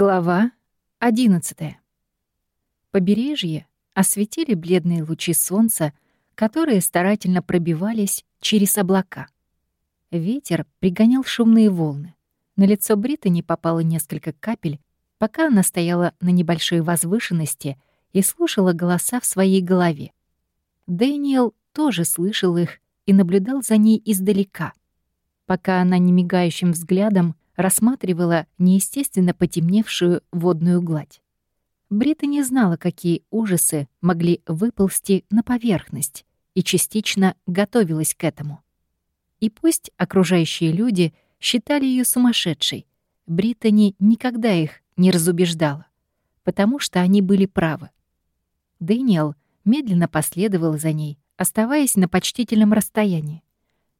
Глава 11. Побережье осветили бледные лучи солнца, которые старательно пробивались через облака. Ветер пригонял шумные волны. На лицо Британи попало несколько капель, пока она стояла на небольшой возвышенности и слушала голоса в своей голове. Дэниел тоже слышал их и наблюдал за ней издалека, пока она немигающим взглядом рассматривала неестественно потемневшую водную гладь. Брита не знала, какие ужасы могли выползти на поверхность, и частично готовилась к этому. И пусть окружающие люди считали ее сумасшедшей, Британи никогда их не разубеждала, потому что они были правы. Дэниел медленно последовал за ней, оставаясь на почтительном расстоянии,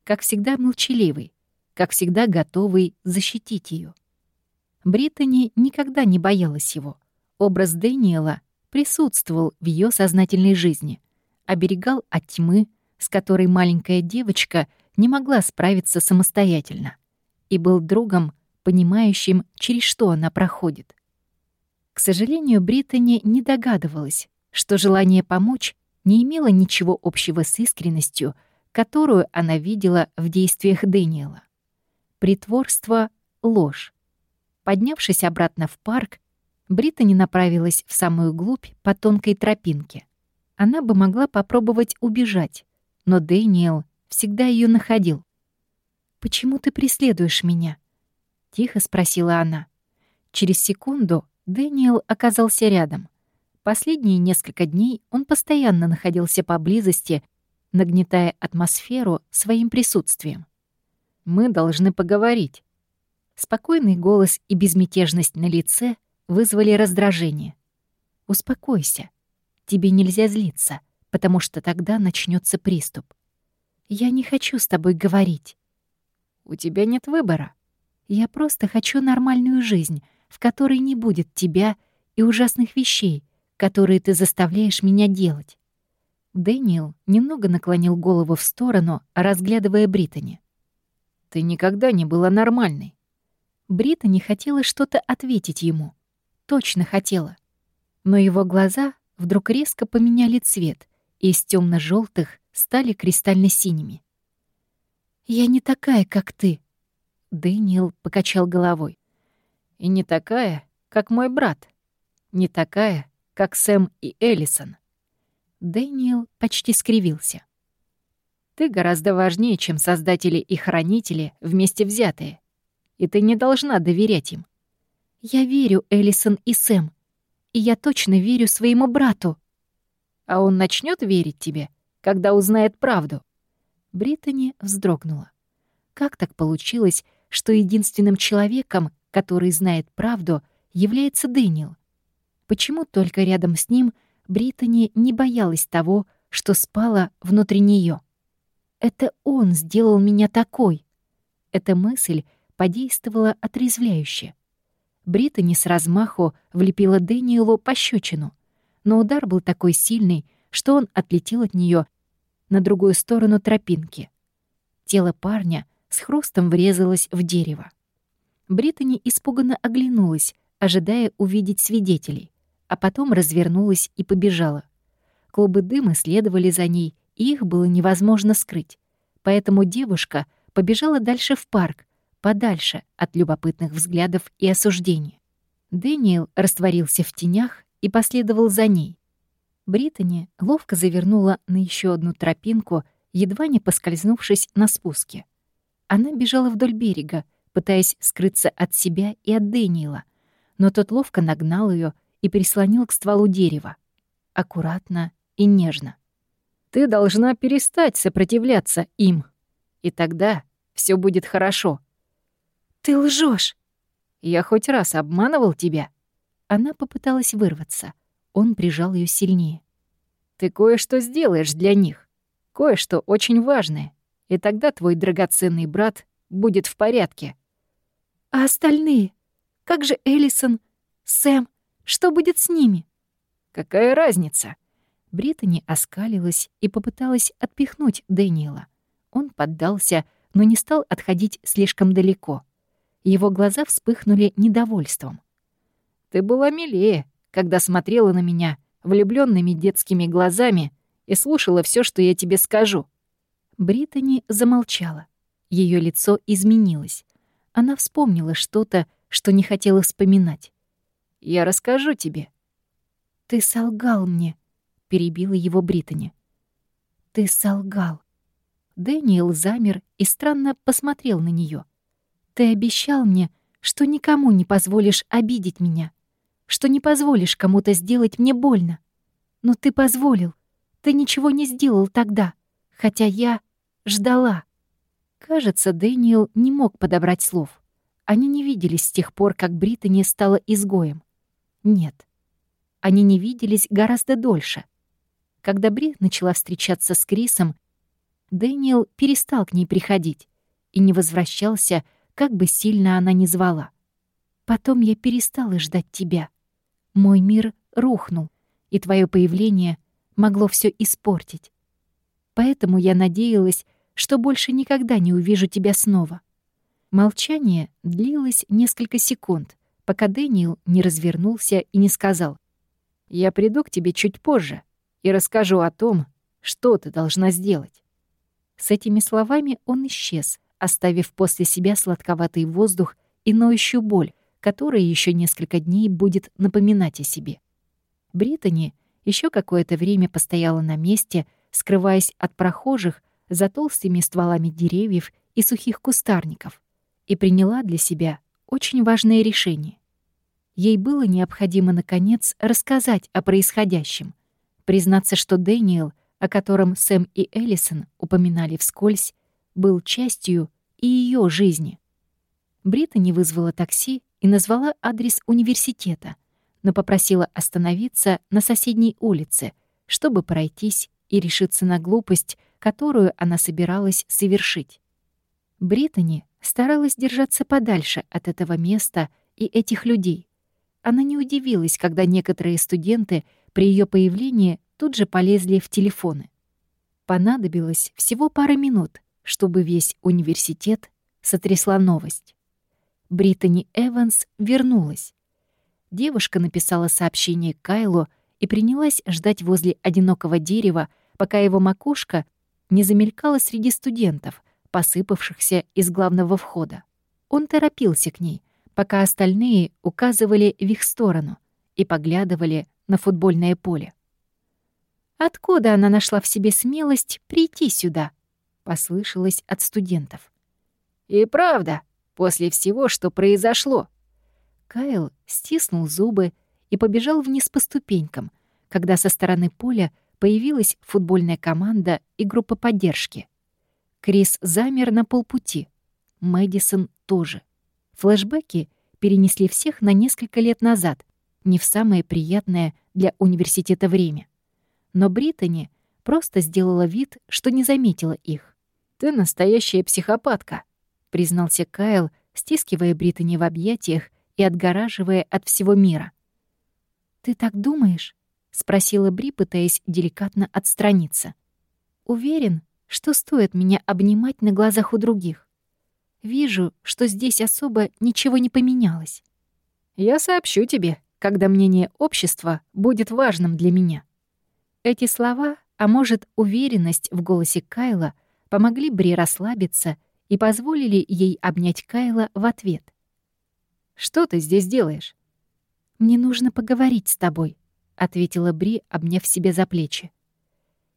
как всегда молчаливый, как всегда готовый защитить ее. Британи никогда не боялась его. Образ Дэниела присутствовал в ее сознательной жизни, оберегал от тьмы, с которой маленькая девочка не могла справиться самостоятельно, и был другом, понимающим, через что она проходит. К сожалению, Британи не догадывалась, что желание помочь не имело ничего общего с искренностью, которую она видела в действиях Дэниела. Притворство — ложь. Поднявшись обратно в парк, Британи направилась в самую глубь по тонкой тропинке. Она бы могла попробовать убежать, но Дэниел всегда ее находил. «Почему ты преследуешь меня?» — тихо спросила она. Через секунду Дэниел оказался рядом. Последние несколько дней он постоянно находился поблизости, нагнетая атмосферу своим присутствием. Мы должны поговорить». Спокойный голос и безмятежность на лице вызвали раздражение. «Успокойся. Тебе нельзя злиться, потому что тогда начнется приступ. Я не хочу с тобой говорить. У тебя нет выбора. Я просто хочу нормальную жизнь, в которой не будет тебя и ужасных вещей, которые ты заставляешь меня делать». Дэниел немного наклонил голову в сторону, разглядывая Британи. Ты никогда не была нормальной. Брита не хотела что-то ответить ему. Точно хотела. Но его глаза вдруг резко поменяли цвет и из темно желтых стали кристально-синими. «Я не такая, как ты», — Дэниел покачал головой. «И не такая, как мой брат. Не такая, как Сэм и Эллисон». Дэниел почти скривился. Ты гораздо важнее, чем создатели и хранители вместе взятые. И ты не должна доверять им. Я верю Эллисон и Сэм. И я точно верю своему брату. А он начнет верить тебе, когда узнает правду. Британи вздрогнула. Как так получилось, что единственным человеком, который знает правду, является Дэниел? Почему только рядом с ним Британи не боялась того, что спала внутри нее? Это он сделал меня такой. Эта мысль подействовала отрезвляюще. Британи с размаху влепила Дэниелу пощечину, но удар был такой сильный, что он отлетел от нее на другую сторону тропинки. Тело парня с хрустом врезалось в дерево. Британи испуганно оглянулась, ожидая увидеть свидетелей, а потом развернулась и побежала. Клубы дыма следовали за ней, их было невозможно скрыть. Поэтому девушка побежала дальше в парк, подальше от любопытных взглядов и осуждений. Дэниел растворился в тенях и последовал за ней. Британи ловко завернула на еще одну тропинку, едва не поскользнувшись на спуске. Она бежала вдоль берега, пытаясь скрыться от себя и от Дэниела, но тот ловко нагнал ее и прислонил к стволу дерева. Аккуратно и нежно. Ты должна перестать сопротивляться им. И тогда все будет хорошо. Ты лжешь. Я хоть раз обманывал тебя. Она попыталась вырваться. Он прижал ее сильнее. Ты кое-что сделаешь для них. Кое-что очень важное. И тогда твой драгоценный брат будет в порядке. А остальные? Как же Эллисон, Сэм? Что будет с ними? Какая разница? Британи оскалилась и попыталась отпихнуть Дэниела. Он поддался, но не стал отходить слишком далеко. Его глаза вспыхнули недовольством. Ты была милее, когда смотрела на меня влюбленными детскими глазами и слушала все, что я тебе скажу». Британи замолчала. Ее лицо изменилось. Она вспомнила что-то, что не хотела вспоминать. «Я расскажу тебе». «Ты солгал мне», — перебила его Британи. «Ты солгал». Дэниел замер и странно посмотрел на нее. «Ты обещал мне, что никому не позволишь обидеть меня, что не позволишь кому-то сделать мне больно. Но ты позволил. Ты ничего не сделал тогда, хотя я ждала». Кажется, Дэниел не мог подобрать слов. Они не виделись с тех пор, как Британи стала изгоем. Нет. Они не виделись гораздо дольше. Когда Бри начала встречаться с Крисом, Дэниел перестал к ней приходить и не возвращался, как бы сильно она ни звала. Потом я перестала ждать тебя. Мой мир рухнул, и твое появление могло все испортить. Поэтому я надеялась, что больше никогда не увижу тебя снова. Молчание длилось несколько секунд, пока Дэниел не развернулся и не сказал. «Я приду к тебе чуть позже и расскажу о том, что ты должна сделать». С этими словами он исчез, оставив после себя сладковатый воздух и ноющую боль, которая еще несколько дней будет напоминать о себе. Британи еще какое-то время постояла на месте, скрываясь от прохожих за толстыми стволами деревьев и сухих кустарников и приняла для себя очень важное решение. Ей было необходимо, наконец, рассказать о происходящем, признаться, что Дэниел, о котором Сэм и Эллисон упоминали вскользь, был частью и ее жизни. Бриттани вызвала такси и назвала адрес университета, но попросила остановиться на соседней улице, чтобы пройтись и решиться на глупость, которую она собиралась совершить. Британи старалась держаться подальше от этого места и этих людей. Она не удивилась, когда некоторые студенты при ее появлении тут же полезли в телефоны. Понадобилось всего пара минут, чтобы весь университет сотрясла новость. Британи Эванс вернулась. Девушка написала сообщение Кайлу и принялась ждать возле одинокого дерева, пока его макушка не замелькала среди студентов, посыпавшихся из главного входа. Он торопился к ней, пока остальные указывали в их сторону и поглядывали на футбольное поле. «Откуда она нашла в себе смелость прийти сюда?» — послышалось от студентов. «И правда, после всего, что произошло». Кайл стиснул зубы и побежал вниз по ступенькам, когда со стороны поля появилась футбольная команда и группа поддержки. Крис замер на полпути. Мэдисон тоже. Флэшбэки перенесли всех на несколько лет назад, не в самое приятное для университета время. Но Британи просто сделала вид, что не заметила их. «Ты настоящая психопатка», — признался Кайл, стискивая Британи в объятиях и отгораживая от всего мира. «Ты так думаешь?» — спросила Бри, пытаясь деликатно отстраниться. «Уверен, что стоит меня обнимать на глазах у других. Вижу, что здесь особо ничего не поменялось. Я сообщу тебе, когда мнение общества будет важным для меня». Эти слова, а может, уверенность в голосе Кайла, помогли Бри расслабиться и позволили ей обнять Кайла в ответ. «Что ты здесь делаешь?» «Мне нужно поговорить с тобой», ответила Бри, обняв себя за плечи.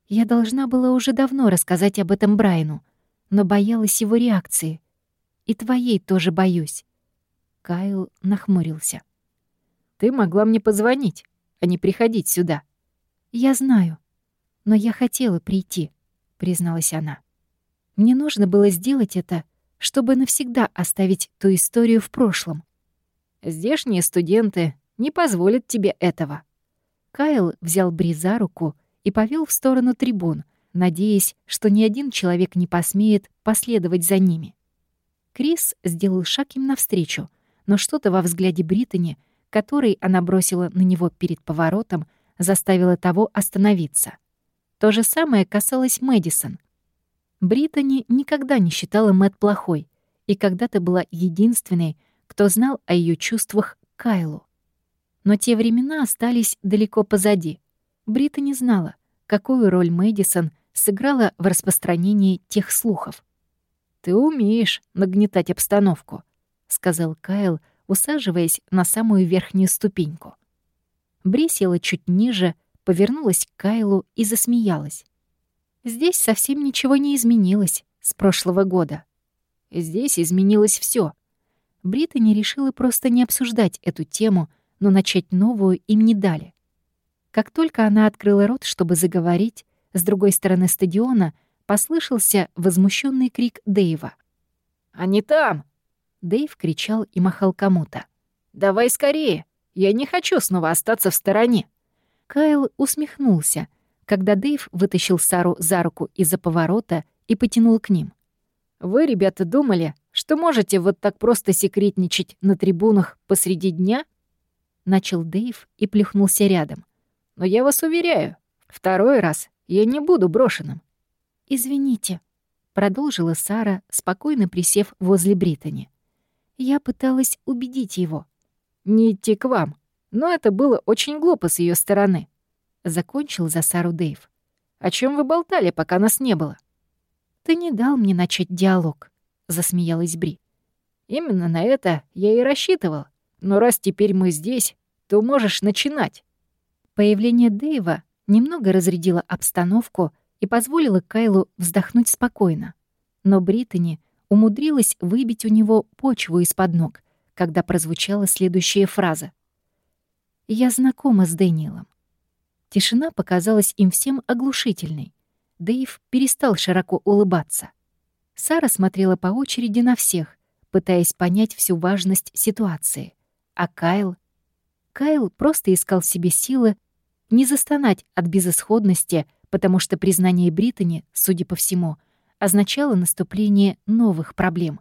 Я должна была уже давно рассказать об этом Брайну, но боялась его реакции. И твоей тоже боюсь. Кайл нахмурился. Ты могла мне позвонить, а не приходить сюда. Я знаю, но я хотела прийти, призналась она. Мне нужно было сделать это, чтобы навсегда оставить ту историю в прошлом. Здешние студенты не позволят тебе этого. Кайл взял Бри за руку и повел в сторону трибун, надеясь, что ни один человек не посмеет последовать за ними. Крис сделал шаг им навстречу, но что-то во взгляде Британи, который она бросила на него перед поворотом, заставило того остановиться. То же самое касалось Мэдисон. Британи никогда не считала Мэт плохой и когда-то была единственной, кто знал о ее чувствах Кайлу. Но те времена остались далеко позади. Брита не знала, какую роль Мэдисон сыграла в распространении тех слухов. «Ты умеешь нагнетать обстановку», — сказал Кайл, усаживаясь на самую верхнюю ступеньку. Бри села чуть ниже, повернулась к Кайлу и засмеялась. «Здесь совсем ничего не изменилось с прошлого года. Здесь изменилось все. Британи решила просто не обсуждать эту тему, но начать новую им не дали. Как только она открыла рот, чтобы заговорить, с другой стороны стадиона послышался возмущенный крик Дэйва. «Они там!» Дэйв кричал и махал кому-то. «Давай скорее! Я не хочу снова остаться в стороне!» Кайл усмехнулся, когда Дэйв вытащил Сару за руку из-за поворота и потянул к ним. «Вы, ребята, думали, что можете вот так просто секретничать на трибунах посреди дня?» Начал Дэйв и плюхнулся рядом. «Но я вас уверяю, второй раз я не буду брошенным». «Извините», — продолжила Сара, спокойно присев возле Британи. Я пыталась убедить его. «Не идти к вам, но это было очень глупо с ее стороны», — закончил за Сару Дэйв. «О чем вы болтали, пока нас не было?» «Ты не дал мне начать диалог», засмеялась Бри. Именно на это я и рассчитывал. Но раз теперь мы здесь, то можешь начинать. Появление Дэйва немного разрядило обстановку и позволило Кайлу вздохнуть спокойно. Но Британи умудрилась выбить у него почву из-под ног, когда прозвучала следующая фраза. «Я знакома с Дэниелом». Тишина показалась им всем оглушительной. Дэйв перестал широко улыбаться. Сара смотрела по очереди на всех, пытаясь понять всю важность ситуации. А Кайл... Кайл просто искал себе силы не застонать от безысходности, потому что признание Британи, судя по всему, означало наступление новых проблем.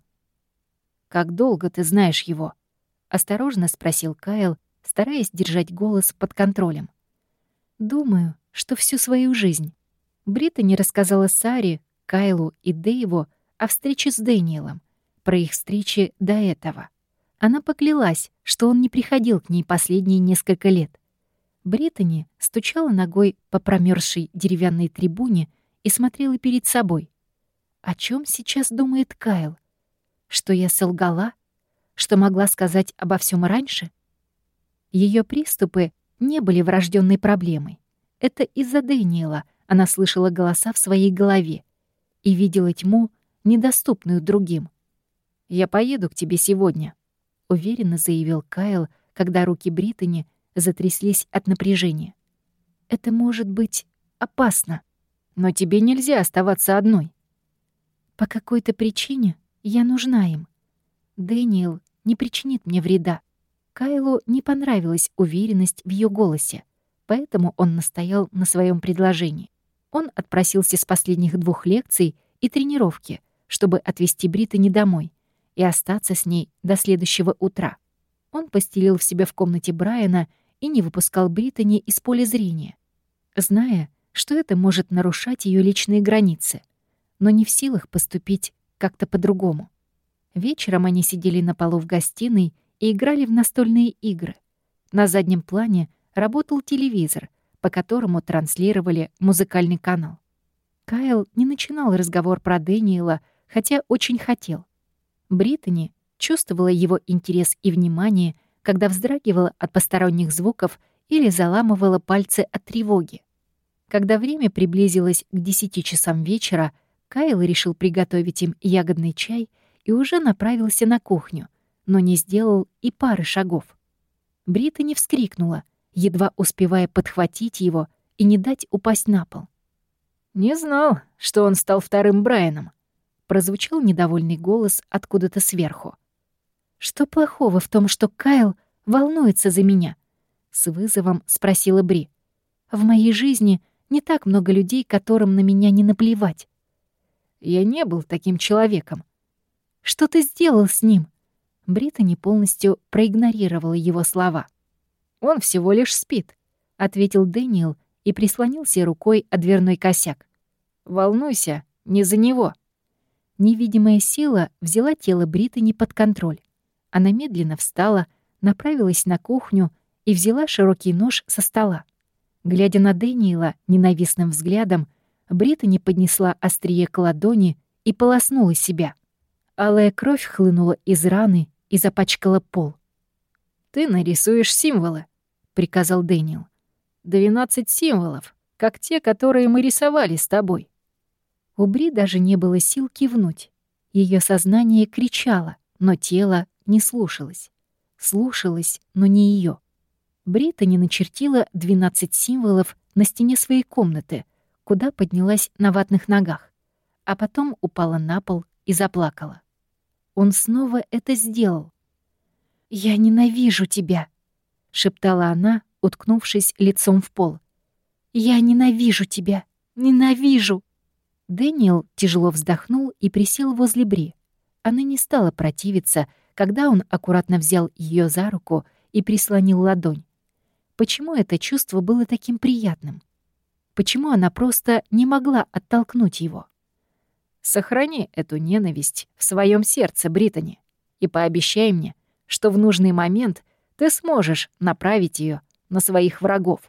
«Как долго ты знаешь его?» — осторожно спросил Кайл, стараясь держать голос под контролем. «Думаю, что всю свою жизнь». Британи рассказала Саре, Кайлу и Дэйву о встрече с Дэниелом, про их встречи до этого. Она поклялась, что он не приходил к ней последние несколько лет. Британи стучала ногой по промерзшей деревянной трибуне и смотрела перед собой. О чем сейчас думает Кайл? Что я солгала? Что могла сказать обо всем раньше? Ее приступы не были врожденной проблемой. Это из-за Дэниела она слышала голоса в своей голове и видела тьму, недоступную другим. «Я поеду к тебе сегодня», — уверенно заявил Кайл, когда руки Британи затряслись от напряжения. «Это может быть опасно, но тебе нельзя оставаться одной». «По какой-то причине я нужна им. Дэниел не причинит мне вреда». Кайлу не понравилась уверенность в ее голосе, поэтому он настоял на своем предложении. Он отпросился с последних двух лекций и тренировки — чтобы отвезти Британи домой и остаться с ней до следующего утра. Он постелил в себя в комнате Брайана и не выпускал Британи из поля зрения, зная, что это может нарушать ее личные границы, но не в силах поступить как-то по-другому. Вечером они сидели на полу в гостиной и играли в настольные игры. На заднем плане работал телевизор, по которому транслировали музыкальный канал. Кайл не начинал разговор про Дэниела, хотя очень хотел. Британи чувствовала его интерес и внимание, когда вздрагивала от посторонних звуков или заламывала пальцы от тревоги. Когда время приблизилось к 10 часам вечера, Кайл решил приготовить им ягодный чай и уже направился на кухню, но не сделал и пары шагов. Британи вскрикнула, едва успевая подхватить его и не дать упасть на пол. «Не знал, что он стал вторым Брайаном», прозвучал недовольный голос откуда-то сверху. «Что плохого в том, что Кайл волнуется за меня?» — с вызовом спросила Бри. «В моей жизни не так много людей, которым на меня не наплевать». «Я не был таким человеком». «Что ты сделал с ним?» Бриттани полностью проигнорировала его слова. «Он всего лишь спит», — ответил Дэниел и прислонился рукой о дверной косяк. «Волнуйся, не за него». Невидимая сила взяла тело Британи под контроль. Она медленно встала, направилась на кухню и взяла широкий нож со стола. Глядя на Дэниела ненавистным взглядом, Британи поднесла острие к ладони и полоснула себя. Алая кровь хлынула из раны и запачкала пол. «Ты нарисуешь символы», — приказал Дэниел. «Двенадцать символов, как те, которые мы рисовали с тобой». У Бри даже не было сил кивнуть. Ее сознание кричало, но тело не слушалось. Слушалось, но не ее. Британи начертила 12 символов на стене своей комнаты, куда поднялась на ватных ногах, а потом упала на пол и заплакала. Он снова это сделал. «Я ненавижу тебя», — шептала она, уткнувшись лицом в пол. «Я ненавижу тебя! Ненавижу!» Дэниел тяжело вздохнул и присел возле Бри. Она не стала противиться, когда он аккуратно взял ее за руку и прислонил ладонь. Почему это чувство было таким приятным? Почему она просто не могла оттолкнуть его? «Сохрани эту ненависть в своем сердце, Британи, и пообещай мне, что в нужный момент ты сможешь направить ее на своих врагов».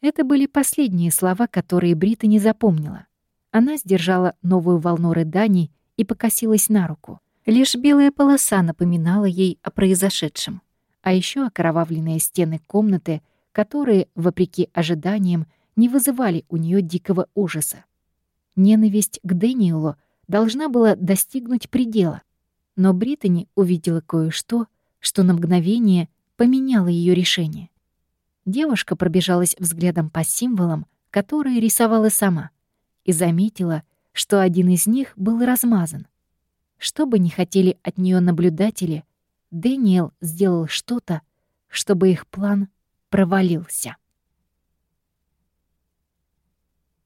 Это были последние слова, которые Британи запомнила. Она сдержала новую волну рыданий и покосилась на руку. Лишь белая полоса напоминала ей о произошедшем. А еще окровавленные стены комнаты, которые, вопреки ожиданиям, не вызывали у нее дикого ужаса. Ненависть к Дэниелу должна была достигнуть предела. Но Британи увидела кое-что, что на мгновение поменяло ее решение. Девушка пробежалась взглядом по символам, которые рисовала сама, и заметила, что один из них был размазан. Что бы ни хотели от нее наблюдатели, Дэниел сделал что-то, чтобы их план провалился.